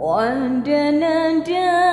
One dun dun dun.